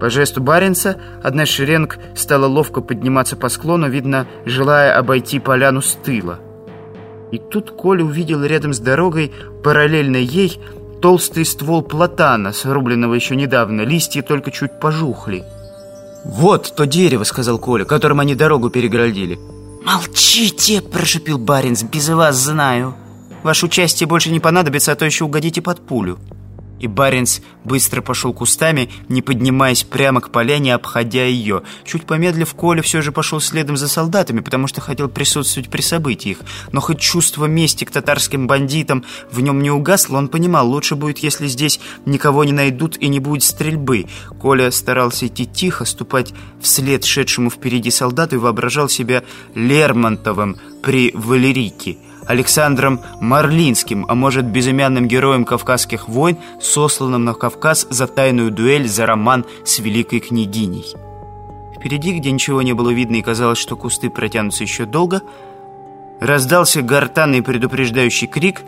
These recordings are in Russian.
По жесту Баренца одна шеренг стала ловко подниматься по склону, видно, желая обойти поляну с тыла. И тут Коля увидел рядом с дорогой, параллельно ей, толстый ствол платана, срубленного еще недавно. Листья только чуть пожухли. «Вот то дерево», — сказал Коля, которым они дорогу перегородили. «Молчите!» – прошипел Баринс. «Без вас знаю. Ваше участие больше не понадобится, а то еще угодите под пулю» и Баренц быстро пошел кустами, не поднимаясь прямо к поляне, обходя ее. Чуть помедлив, Коля все же пошел следом за солдатами, потому что хотел присутствовать при событиях. Но хоть чувство мести к татарским бандитам в нем не угасло, он понимал, лучше будет, если здесь никого не найдут и не будет стрельбы. Коля старался идти тихо, ступать вслед шедшему впереди солдату и воображал себя Лермонтовым при Валерике. Александром Марлинским, а может безымянным героем Кавказских войн, сосланным на Кавказ за тайную дуэль за роман с великой княгиней. Впереди, где ничего не было видно и казалось, что кусты протянутся еще долго, раздался гортанный предупреждающий крик,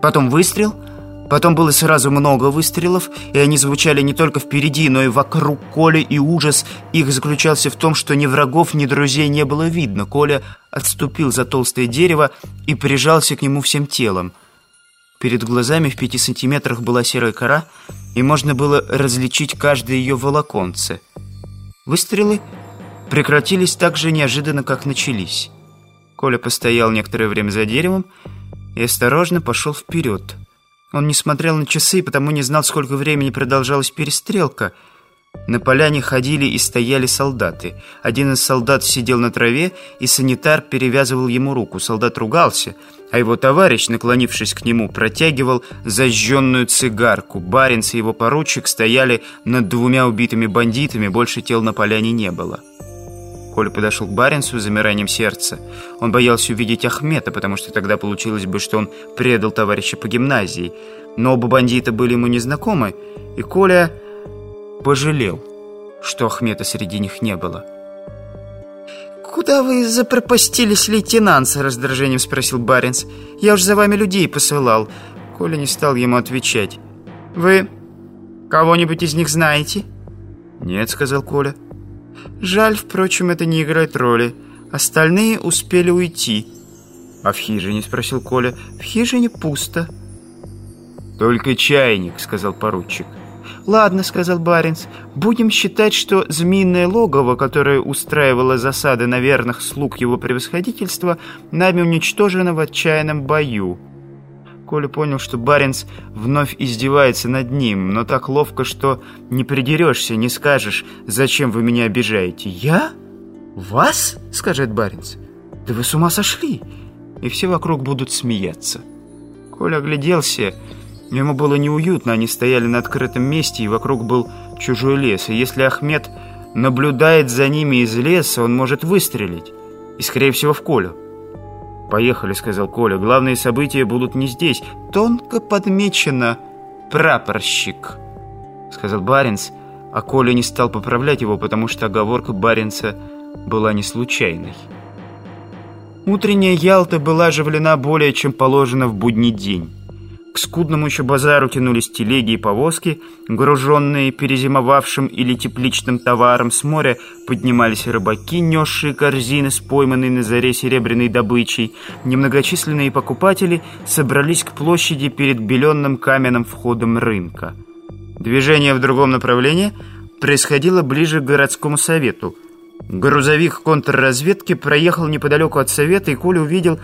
потом выстрел — Потом было сразу много выстрелов, и они звучали не только впереди, но и вокруг Коля, и ужас их заключался в том, что ни врагов, ни друзей не было видно. Коля отступил за толстое дерево и прижался к нему всем телом. Перед глазами в пяти сантиметрах была серая кора, и можно было различить каждое ее волоконце. Выстрелы прекратились так же неожиданно, как начались. Коля постоял некоторое время за деревом и осторожно пошел вперед. Он не смотрел на часы, потому не знал, сколько времени продолжалась перестрелка. На поляне ходили и стояли солдаты. Один из солдат сидел на траве, и санитар перевязывал ему руку. Солдат ругался, а его товарищ, наклонившись к нему, протягивал зажженную цигарку. Баринц и его поручик стояли над двумя убитыми бандитами, больше тел на поляне не было. Коля подошел к Баренцу с замиранием сердца. Он боялся увидеть Ахмета, потому что тогда получилось бы, что он предал товарища по гимназии. Но оба бандита были ему незнакомы, и Коля пожалел, что Ахмета среди них не было. «Куда вы запропастились, лейтенант?» с раздражением спросил Баренц. «Я уж за вами людей посылал». Коля не стал ему отвечать. «Вы кого-нибудь из них знаете?» «Нет», — сказал Коля. Жаль, впрочем, это не играет роли. Остальные успели уйти. «А в хижине?» – спросил Коля. «В хижине пусто». «Только чайник», – сказал поручик. «Ладно», — сказал Баринс, — «будем считать, что змеиное логово, которое устраивало засады на верных слуг его превосходительства, нами уничтожено в отчаянном бою». Коля понял, что Баренц вновь издевается над ним, но так ловко, что не придерешься, не скажешь, зачем вы меня обижаете. «Я? Вас?» — скажет Баренц. «Да вы с ума сошли!» И все вокруг будут смеяться. Коля огляделся. Ему было неуютно, они стояли на открытом месте, и вокруг был чужой лес. И если Ахмед наблюдает за ними из леса, он может выстрелить. И, скорее всего, в Колю. «Поехали», — сказал Коля. «Главные события будут не здесь». «Тонко подмечено, прапорщик», — сказал Баренц, а Коля не стал поправлять его, потому что оговорка Баренца была не случайной. Утренняя Ялта была оживлена более чем положено в будний день. К скудному еще базару тянулись телеги и повозки, груженные перезимовавшим или тепличным товаром. С моря поднимались рыбаки, несшие корзины с пойманной на заре серебряной добычей. Немногочисленные покупатели собрались к площади перед беленным каменным входом рынка. Движение в другом направлении происходило ближе к городскому совету. Грузовик контрразведки проехал неподалеку от совета, и Коля увидел,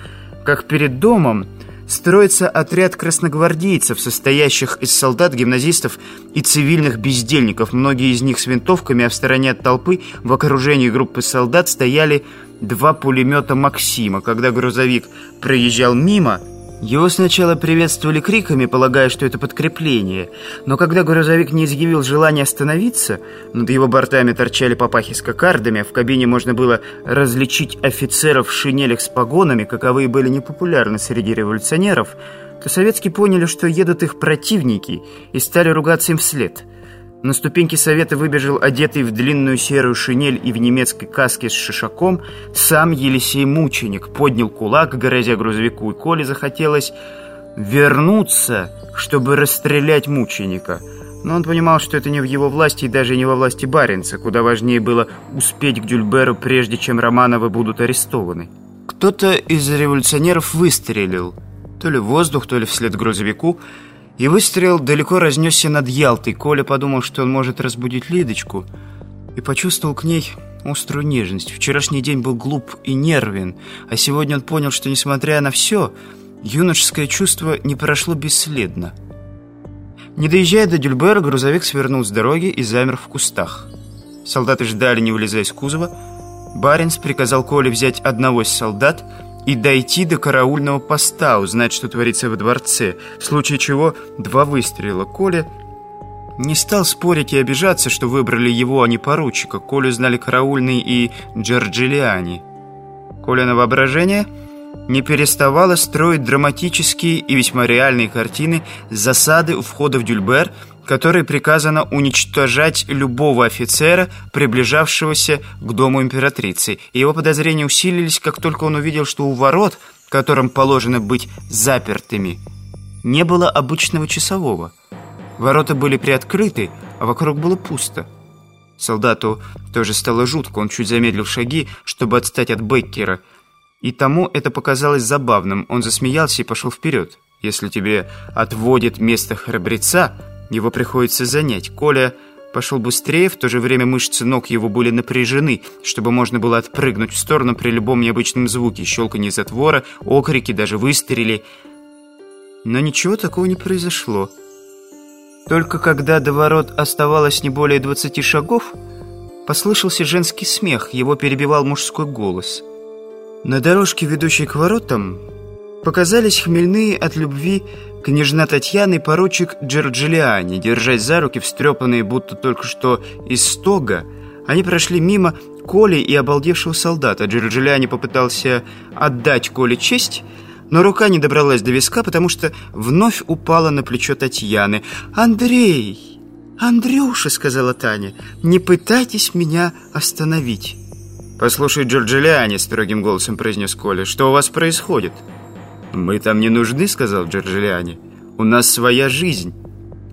как перед домом строится отряд красногвардейцев, состоящих из солдат, гимназистов и цивильных бездельников. Многие из них с винтовками, а в стороне от толпы в окружении группы солдат стояли два пулемета «Максима». Когда грузовик проезжал мимо, его сначала приветствовали криками, полагая, что это подкрепление. Но когда грузовик не изъявил желания остановиться, над его бортами торчали папахи с кокардами, а в кабине можно было различить офицеров в шинелях с погонами, каковые были непопулярны среди революционеров, то советские поняли, что едут их противники, и стали ругаться им вслед – на ступеньки совета выбежал одетый в длинную серую шинель и в немецкой каске с шишаком сам Елисей Мученик, поднял кулак, грозя грузовику, и Коле захотелось вернуться, чтобы расстрелять мученика. Но он понимал, что это не в его власти и даже не во власти Баренца. Куда важнее было успеть к Дюльберу, прежде чем Романовы будут арестованы. Кто-то из революционеров выстрелил. То ли в воздух, то ли вслед грузовику. И выстрел далеко разнесся над Ялтой. Коля подумал, что он может разбудить Лидочку. И почувствовал к ней острую нежность. Вчерашний день был глуп и нервен. А сегодня он понял, что, несмотря на все, юношеское чувство не прошло бесследно. Не доезжая до Дюльбера, грузовик свернул с дороги и замер в кустах. Солдаты ждали, не вылезая из кузова. Баренц приказал Коле взять одного из солдат и дойти до караульного поста, узнать, что творится во дворце, в случае чего два выстрела. Коля не стал спорить и обижаться, что выбрали его, а не поручика. Колю знали караульный и Джорджилиани. Коля на воображение не переставала строить драматические и весьма реальные картины засады у входа в Дюльбер, которой приказано уничтожать любого офицера, приближавшегося к дому императрицы. И его подозрения усилились, как только он увидел, что у ворот, которым положено быть запертыми, не было обычного часового. Ворота были приоткрыты, а вокруг было пусто. Солдату тоже стало жутко, он чуть замедлил шаги, чтобы отстать от Беккера – и тому это показалось забавным. Он засмеялся и пошел вперед. Если тебе отводит место храбреца, его приходится занять. Коля пошел быстрее, в то же время мышцы ног его были напряжены, чтобы можно было отпрыгнуть в сторону при любом необычном звуке, щелканье затвора, окрики, даже выстрели. Но ничего такого не произошло. Только когда до ворот оставалось не более двадцати шагов, послышался женский смех, его перебивал мужской голос — на дорожке, ведущей к воротам, показались хмельные от любви княжна Татьяна и поручик Джорджилиани, держась за руки, встрепанные, будто только что из стога, они прошли мимо Коли и обалдевшего солдата. Джорджилиани попытался отдать Коле честь, но рука не добралась до виска, потому что вновь упала на плечо Татьяны. «Андрей! Андрюша!» — сказала Таня. «Не пытайтесь меня остановить!» «Послушай, Джорджилиани», — строгим голосом произнес Коля, — «что у вас происходит?» «Мы там не нужны», — сказал Джорджилиани. «У нас своя жизнь».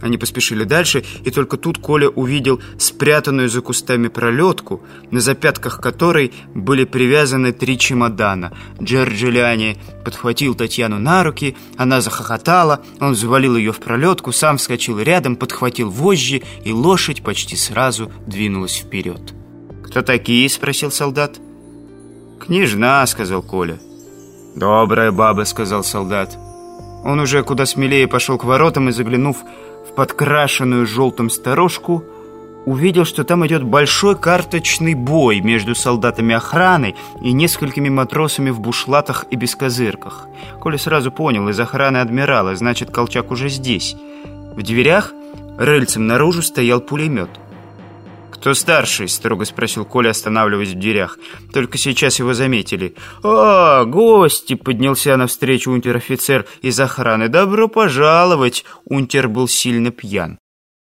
Они поспешили дальше, и только тут Коля увидел спрятанную за кустами пролетку, на запятках которой были привязаны три чемодана. Джорджилиани подхватил Татьяну на руки, она захохотала, он завалил ее в пролетку, сам вскочил рядом, подхватил вожжи, и лошадь почти сразу двинулась вперед. «Кто такие?» — спросил солдат. «Княжна», — сказал Коля. «Добрая баба», — сказал солдат. Он уже куда смелее пошел к воротам и, заглянув в подкрашенную желтым сторожку, увидел, что там идет большой карточный бой между солдатами охраны и несколькими матросами в бушлатах и бескозырках. Коля сразу понял, из охраны адмирала, значит, Колчак уже здесь. В дверях рыльцем наружу стоял пулемет. «Кто старший?» — строго спросил Коля, останавливаясь в дверях. Только сейчас его заметили. «А, гости!» — поднялся навстречу унтер-офицер из охраны. «Добро пожаловать!» Унтер был сильно пьян.